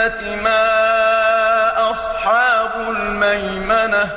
الميمنة ما أصحاب الميمنة